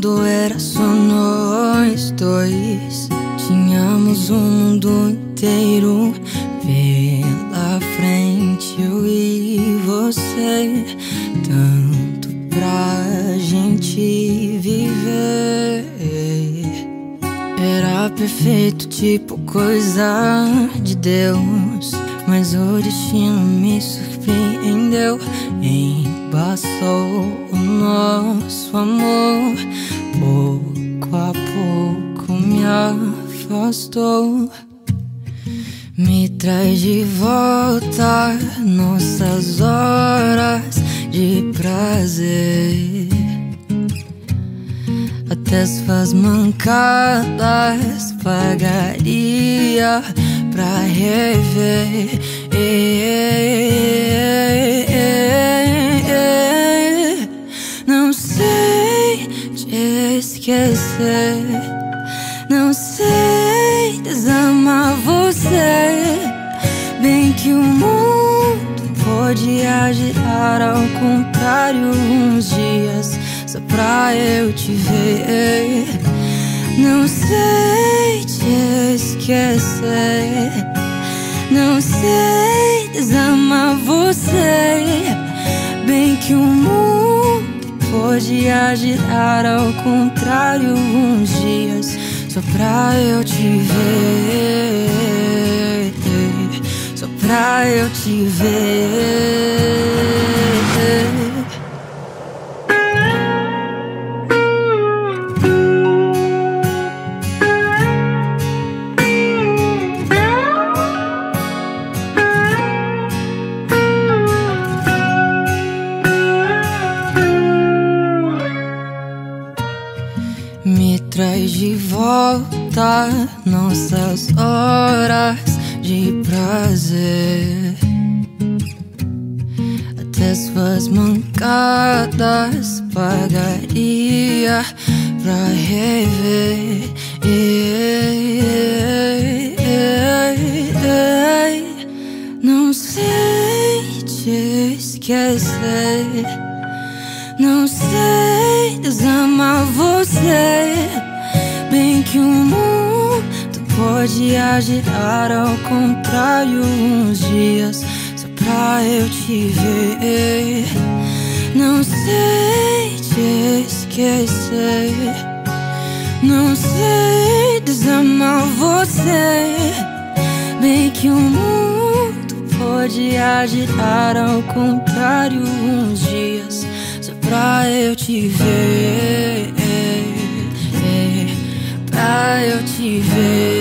quando era só nós dois. Tínhamos o mundo inteiro pela frente, eu e você. Tanto pra gente viver. Era perfeito, tipo coisa de Deus. Mas o destino me surpreendeu. Embaçou o nosso amor. Pouco a pouco me afastou. Me traz de volta nossas horas de prazer. Até suas mancadas pagaria pra rever. Esquecer. Não sei desamar você. Bem que o mundo pode girar ao contrário uns dias só pra eu te ver. Não sei te esquecer. Não sei desamar você. Bem que o mundo pode girar ao contrário uns dias só pra eu te ver. Só pra eu te ver. Traz de volta nossas horas de prazer. Até suas mancadas pagaria pra rever. Não sei te esquecer. Não sei desamar você. Que o mundo pode girar ao contrário uns dias só pra eu te ver. Não sei te esquecer. Não sei desamar você. Bem que o mundo pode girar ao contrário uns dias só pra eu te ver, eu te ver.